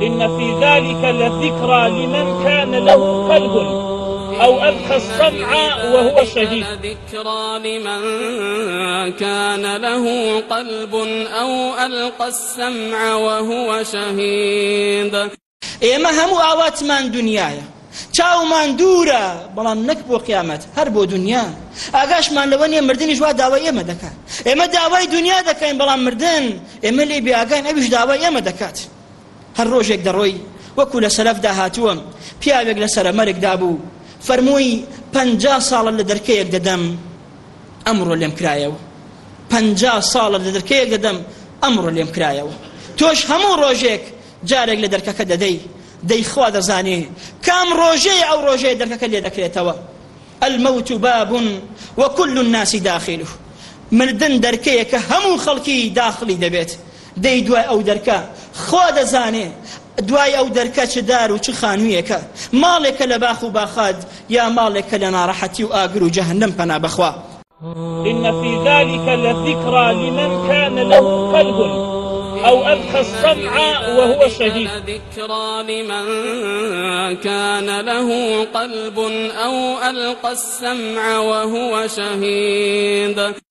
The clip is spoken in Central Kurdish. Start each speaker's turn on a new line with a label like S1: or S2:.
S1: إن في ذلك لذكرى لمن كان له قلب أو ألقى السمع وهو شهيد ذكرى لمن كان له قلب أو ألقى السمع وهو شهيد
S2: ئێمە هەموو ئاواتمان دنیاە چاومان دوورە بەڵام نەک بۆ قیامەت هەر بۆ دنیا ئاگاشمان لەوە نیە مردنی ژوا داوای ئێمە دەکات ئێمە داوای دنیا دەکەین بەڵام مردن ئێمە لێ بیاگەین ئەویش داوای ئێمە دەکات هەر ڕۆژێک دەڕۆی وەکو لە سەرەفدا هاتووە پیاوێک لە سەرەمەرێکدا بوو فەرمووی پجا ساڵە لە دەرکەیەک دەدەم ئەمڕۆ لێم کرایەوە پجا ساڵە لە دەرکەیەک دەدەم ئەمڕۆ لێم کرایەوە تۆش هەموو ڕۆژێک جارێک لە دەرکەکە دەدەی دەیخوا دەزانێ کام ڕۆژەی ئەو ڕۆژەیە دەرکەکە لێ دەکرێتەوە الموت باب وكل الناس داخله مردن دەرکەیە کە هەموو خەڵکی داخلی دەبێت دەی دوای ئەو دەرکە خوا دەزانێ دوای ئەو دەرکە چ دار و چ خانوویەکە ماڵێکە لە باخ و باخاد یا ماڵێکە لە ناڕەحەتی و ئاگر و جەهنم پەنا بەخوا
S1: إن في ذلك لذكرى لمن كان له قلب أو ألقى السمع وهو شهيد ذكرى لمن كان له قلب أو ألقى السمع وهو شهيد